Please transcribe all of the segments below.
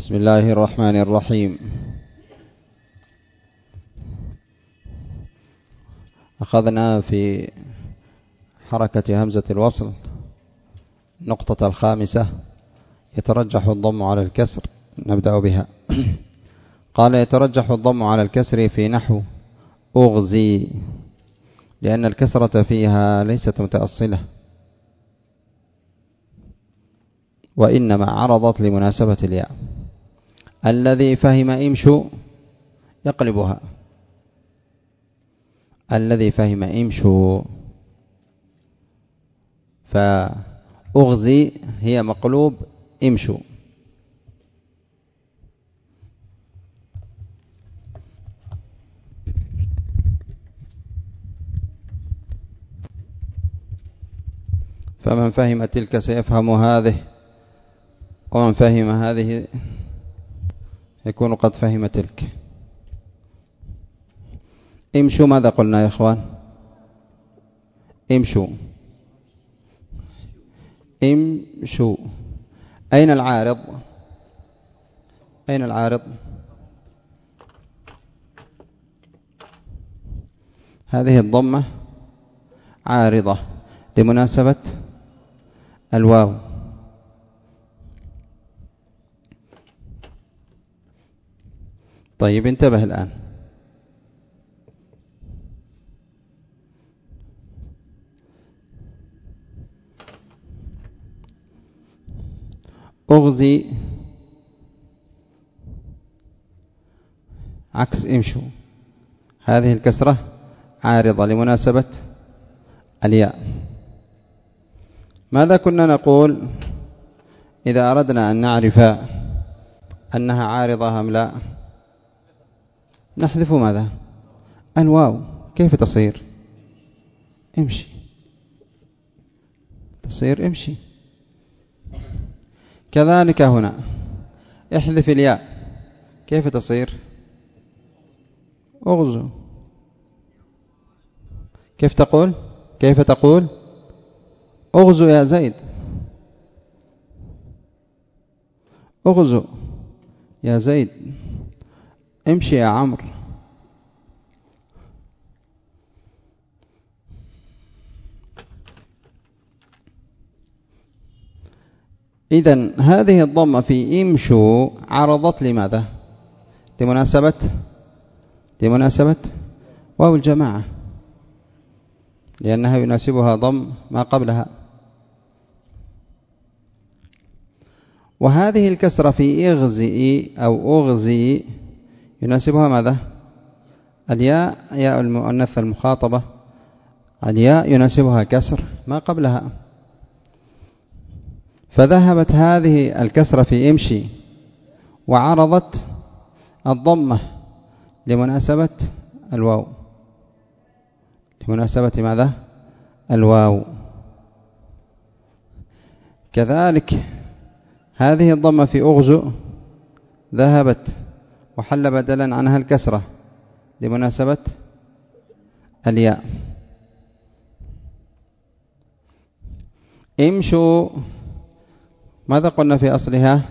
بسم الله الرحمن الرحيم. أخذنا في حركة همزة الوصل النقطة الخامسة يترجح الضم على الكسر نبدأ بها. قال يترجح الضم على الكسر في نحو أغزي لأن الكسرة فيها ليست متأصلة. وإنما عرضت لمناسبة الياء. الذي فهم امشوا يقلبها. الذي فهم امشوا فأغزي هي مقلوب امشوا فمن فهم تلك سيفهم هذه ومن فهم هذه يكون قد فهم تلك. امشوا ماذا قلنا يا إخوان؟ امشوا. امشوا. أين العارض؟ أين العارض؟ هذه الضمة عارضة لمناسبة الواو. طيب انتبه الآن. أغزي عكس امشوا هذه الكسرة عارضة لمناسبة الياء. ماذا كنا نقول إذا أردنا أن نعرف أنها عارضة أم لا؟ نحذف ماذا؟ الواو كيف تصير؟ امشي. تصير امشي. كذلك هنا. احذف الياء. كيف تصير؟ أغزو. كيف تقول؟ كيف تقول؟ أغزو يا زيد. أغزو يا زيد. امشي يا عمرو. إذا هذه الضمة في امشوا عرضت لماذا؟ لمناسبة؟ لمناسبة؟ واو الجماعة. لأنها يناسبها ضم ما قبلها. وهذه الكسرة في اغزئ أو أغزي يناسبها ماذا؟ الياء ياء المؤنث المخاطبة. الياء يناسبها كسر ما قبلها. فذهبت هذه الكسرة في امشي وعرضت الضمة لمناسبة الواو. لمناسبة ماذا؟ الواو. كذلك هذه الضمة في أغزو ذهبت وحل بدلا عنها الكسرة. لمناسبة الياء. امشوا. ماذا قلنا في أصلها؟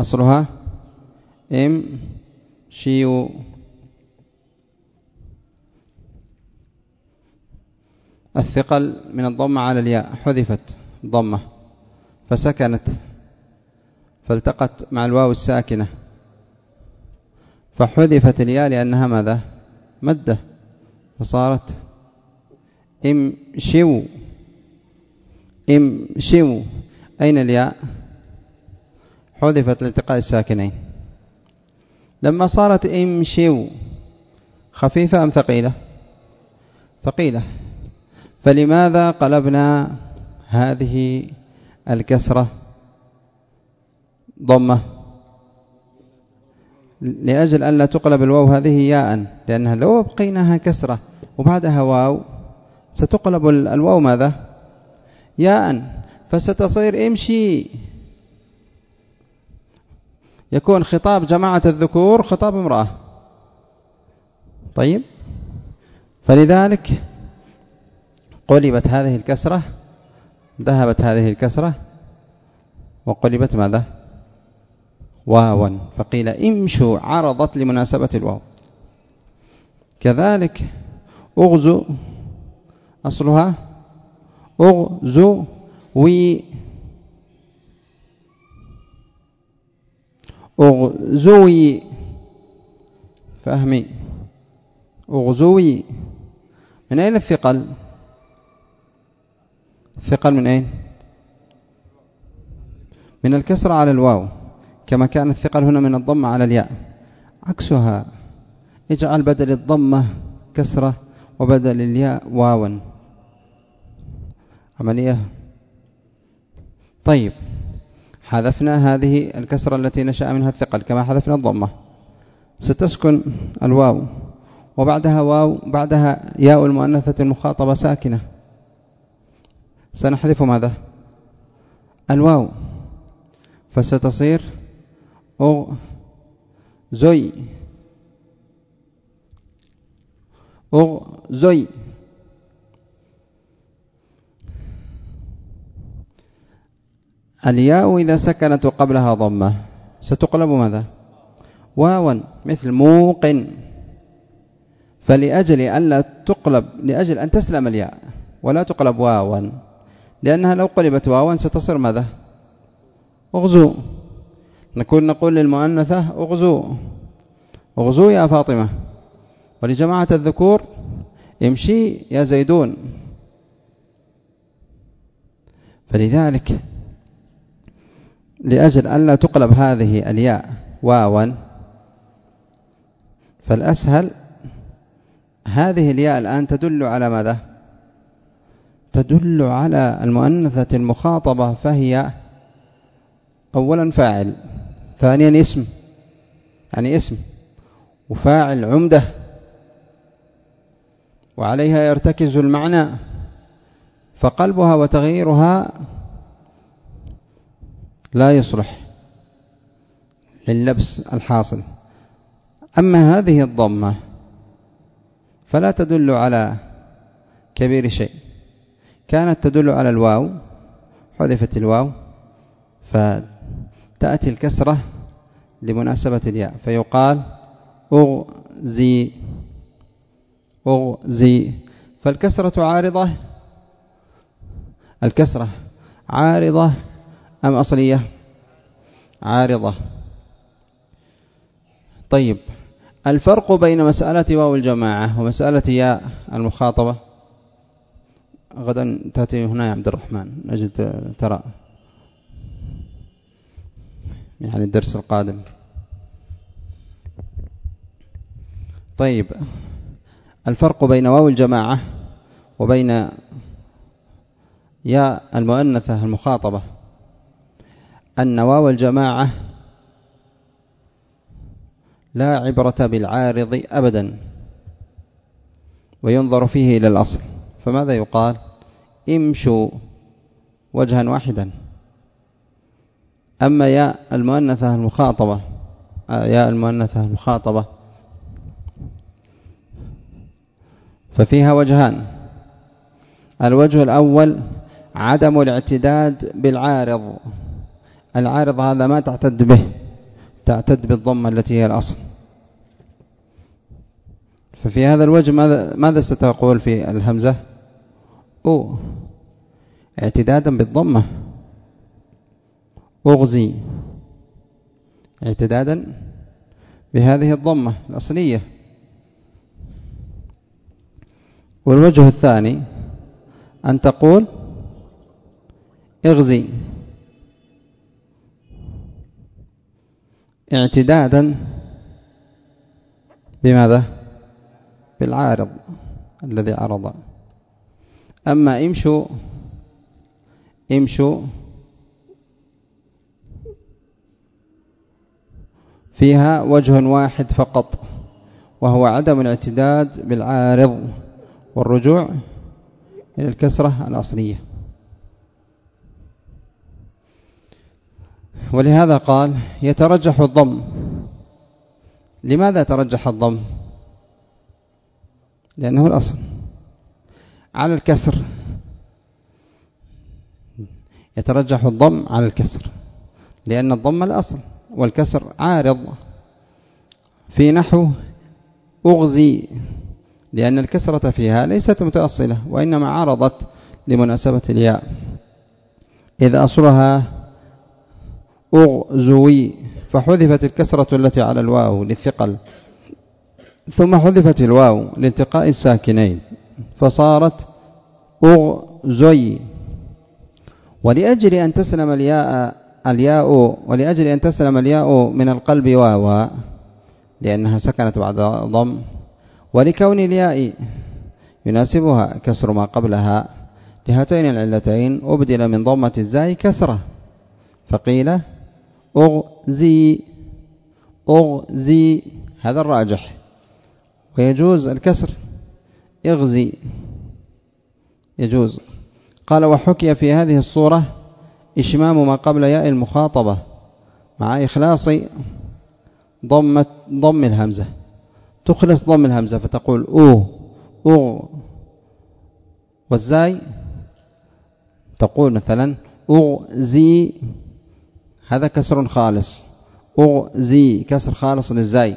أصلها ام شيو. الثقل من الضمة على الياء. حذفت ضمة. فسكنت. فالتقت مع الواو الساكنة. فحذفت الياء لأنها ماذا؟ مدة فصارت امشوا امشوا أين الياء؟ حذفت لالتقاء الساكنين. لما صارت امشوا خفيفة أم ثقيلة؟ ثقيلة. فلماذا قلبنا هذه الكسرة؟ ضمة. لأجل أن لا تقلب الواو هذه ياء لأنها لو بقيناها كسرة وبعدها واو ستقلب الواو ماذا؟ ياء فستصير امشي. يكون خطاب جماعة الذكور خطاب امرأة. طيب؟ فلذلك قلبت هذه الكسرة ذهبت هذه الكسرة وقلبت ماذا؟ واوا فقيل امشوا عرضت لمناسبة الواو. كذلك أغزو أصلها أغزو وي أغزوي فهمي. أغزوي من أين الثقل؟ الثقل من أين؟ من الكسر على الواو. كما كان الثقل هنا من الضمة على الياء. عكسها. اجعل بدل الضمة كسرة وبدل الياء واوا. عملية. طيب. حذفنا هذه الكسرة التي نشأ منها الثقل كما حذفنا الضمة. ستسكن الواو. وبعدها واو بعدها ياء المؤنثة المخاطبة ساكنة. سنحذف ماذا؟ الواو. فستصير أو زي أو زي الياء إذا سكنت قبلها ضمة. ستقلب ماذا؟ واوا مثل موقن. فلأجل أن لا تقلب لأجل أن تسلم الياء ولا تقلب واوا. لأنها لو قلبت واوا ستصير ماذا؟ أغزو. نكون نقول للمؤنثة اغزو. اغزو يا فاطمة. ولجماعة الذكور امشي يا زيدون. فلذلك لأجل أن لا تقلب هذه الياء واوا فالأسهل هذه الياء الآن تدل على ماذا؟ تدل على المؤنثة المخاطبة فهي أولا فاعل. ثانيا اسم. يعني اسم. وفاعل عمدة. وعليها يرتكز المعنى. فقلبها وتغييرها لا يصلح لللبس الحاصل. أما هذه الضمة فلا تدل على كبير شيء. كانت تدل على الواو حذفت الواو فتأتي الكسرة لمناسبة الياء فيقال أغزي أغزي. فالكسرة عارضة؟ الكسرة عارضة أم أصلية؟ عارضة. طيب الفرق بين مسألة واو الجماعة ومسألة ياء المخاطبة؟ غدا تأتي هنا يا عبد الرحمن نجد ترى. يعني الدرس القادم. طيب الفرق بين واو الجماعة وبين ياء المؤنثة المخاطبة. أن واو الجماعة لا عبرة بالعارض أبدا وينظر فيه إلى الأصل. فماذا يقال؟ امشوا وجها واحدا. أما يا المؤنثة المخاطبة يا المؤنثة المخاطبة ففيها وجهان. الوجه الأول عدم الاعتداد بالعارض. العارض هذا ما تعتد به تعتد بالضمة التي هي الأصل. ففي هذا الوجه ماذا, ماذا ستقول في الهمزة؟ أو اعتدادا بالضمة. أغزي اعتدادا بهذه الضمة الأصلية. والوجه الثاني أن تقول اغزي اعتدادا بماذا؟ بالعارض الذي عرض. أما امشوا امشوا فيها وجه واحد فقط وهو عدم الاعتداد بالعارض والرجوع إلى الكسرة الأصلية. ولهذا قال يترجح الضم. لماذا ترجح الضم؟ لأنه الأصل. على الكسر. يترجح الضم على الكسر لأن الضم الأصل. والكسر عارض. في نحو أغزي لأن الكسرة فيها ليست متأصلة وإنما عرضت لمناسبة الياء. إذا أصلها أغزوي فحذفت الكسرة التي على الواو للثقل. ثم حذفت الواو لالتقاء الساكنين فصارت أغزي ولأجل أن تسلم الياء الياء ولأجل أن تسلم الياء من القلب واوا لأنها سكنت بعد ضم. ولكون الياء يناسبها كسر ما قبلها لهاتين العلتين أبدل من ضمة الزاي كسرة. فقيل أغزي أغزي هذا الراجح. ويجوز الكسر إغزي. يجوز. قال وحكي في هذه الصورة إشمام ما قبل ياء المخاطبة مع إخلاص ضمة ضم الهمزة. تخلص ضم الهمزة فتقول أو أو. والزاي تقول مثلا أغزي هذا كسر خالص. أغزي كسر خالص للزاي.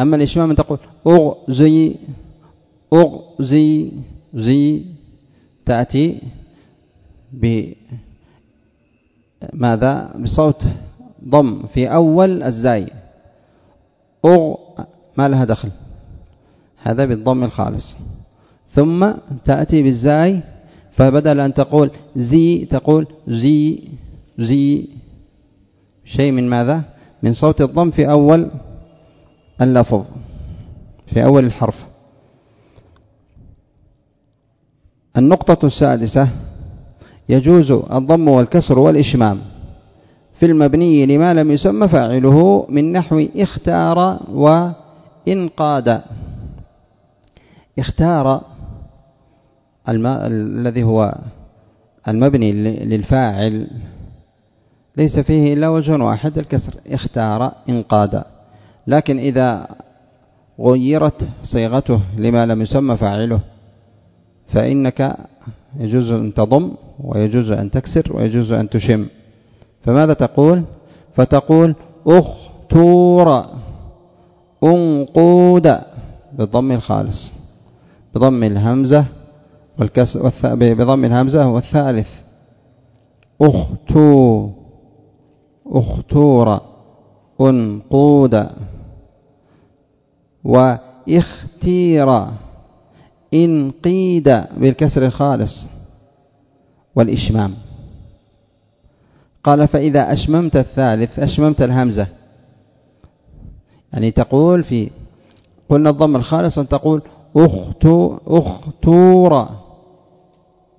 أما الإشمام تقول أغزي أغزي زي تأتي بماذا بصوت ضم في أول الزاي. أغ ما لها دخل. هذا بالضم الخالص. ثم تأتي بالزاي فبدل أن تقول زي تقول زي زي. شيء من ماذا؟ من صوت الضم في أول اللفظ في أول الحرف. النقطة السادسة يجوز الضم والكسر والإشمام. في المبني لما لم يسمى فاعله من نحو اختار وإنقاد. اختار الذي هو المبني للفاعل. ليس فيه إلا وجه واحد الكسر. اختار إنقاد. لكن إذا غيرت صيغته لما لم يسمى فاعله فإنك يجوز أن تضم ويجوز أن تكسر ويجوز أن تشم. فماذا تقول؟ فتقول أختور أنقود بضم الخالص. بضم الهمزة والكسر بضم الهمزة والثالث أختو أختور أنقود. وإختير إنقيد بالكسر الخالص. والإشمام. قال فإذا أشممت الثالث أشممت الهمزة. يعني تقول في قلنا الضم الخالص أن تقول أخت أختور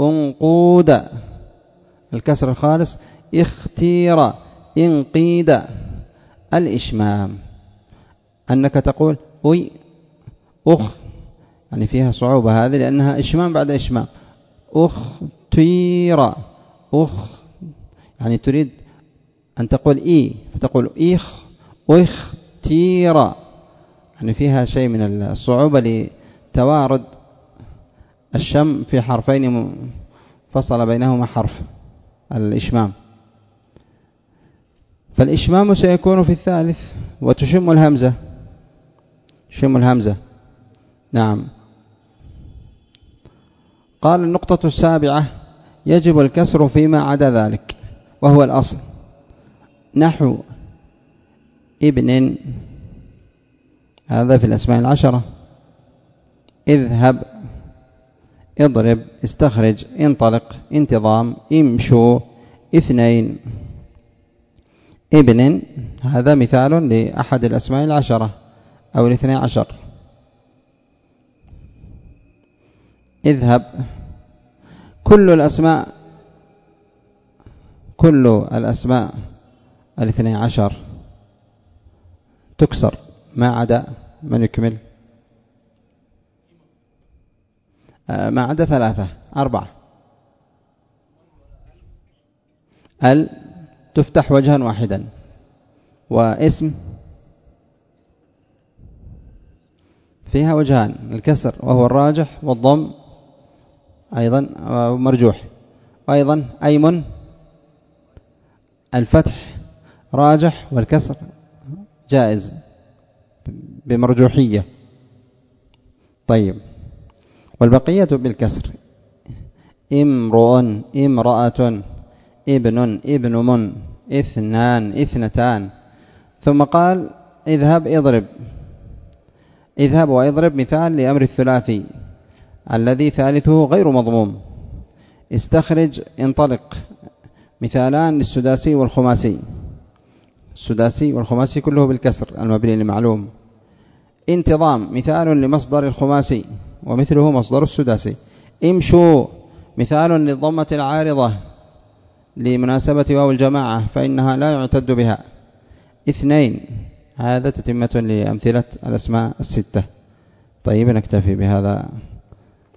أنقود. الكسر الخالص اختير إنقيد. الإشمام. أنك تقول وي أخ. يعني فيها صعوبة هذه لأنها إشمام بعد إشمام. أختير أخ يعني تريد أن تقول إي فتقول إيخ واختير يعني فيها شيء من الصعوبة لتوارد الشم في حرفين فصل بينهما حرف الإشمام. فالإشمام سيكون في الثالث وتشم الهمزة. تشم الهمزة. نعم. قال النقطة السابعة يجب الكسر فيما عدا ذلك وهو الأصل. نحو ابن هذا في الأسماء العشرة. اذهب اضرب استخرج انطلق انتظام امشوا اثنين. ابن هذا مثال لأحد الأسماء العشرة أو الاثنى عشر. اذهب. كل الأسماء كل الأسماء الاثني عشر. تكسر ما عدا من يكمل؟ آه، ما عدا ثلاثة أربعة. ال تفتح وجها واحدا. واسم فيها وجهان الكسر وهو الراجح والضم أيضا مرجوح. وأيضا أيمن الفتح راجح والكسر جائز بمرجوحية. طيب. والبقية بالكسر. امرؤ امرأة ابن ابن من اثنان اثنتان. ثم قال اذهب اضرب. اذهب وإضرب مثال لأمر الثلاثي. الذي ثالثه غير مضموم. استخرج انطلق. مثالان للسداسي والخماسي. السداسي والخماسي كله بالكسر المبني لمعلوم. انتظام مثال لمصدر الخماسي ومثله مصدر السداسي. امشوا مثال للضمة العارضة. لمناسبة واو الجماعة فإنها لا يعتد بها. اثنين هذا تتمة لأمثلة الأسماء الستة. طيب نكتفي بهذا.